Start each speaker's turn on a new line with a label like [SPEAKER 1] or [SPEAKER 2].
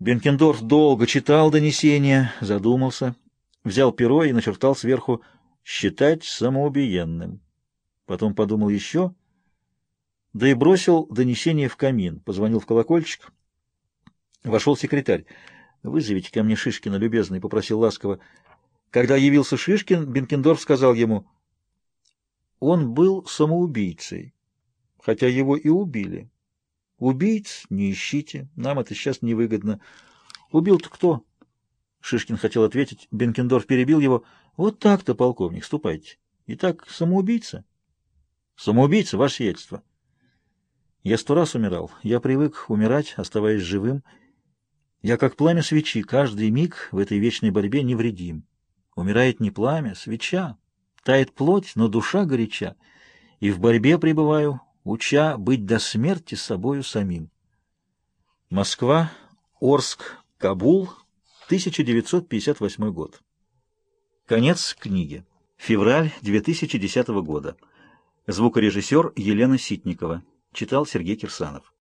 [SPEAKER 1] Бенкендорф долго читал донесение, задумался, взял перо и начертал сверху «считать самоубиенным». Потом подумал еще, да и бросил донесение в камин, позвонил в колокольчик. Вошел секретарь. «Вызовите ко мне Шишкина, любезный», — попросил ласково. Когда явился Шишкин, Бенкендорф сказал ему, «Он был самоубийцей, хотя его и убили». Убийц не ищите, нам это сейчас невыгодно. Убил-то кто? Шишкин хотел ответить, Бенкендорф перебил его. Вот так-то, полковник, ступайте. Итак, самоубийца? Самоубийца, ваше сиятельство. Я сто раз умирал. Я привык умирать, оставаясь живым. Я как пламя свечи, каждый миг в этой вечной борьбе невредим. Умирает не пламя, свеча. Тает плоть, но душа горяча. И в борьбе пребываю, уча быть до смерти собою самим. Москва, Орск, Кабул, 1958 год. Конец книги. Февраль 2010 года. Звукорежиссер Елена Ситникова. Читал Сергей Кирсанов.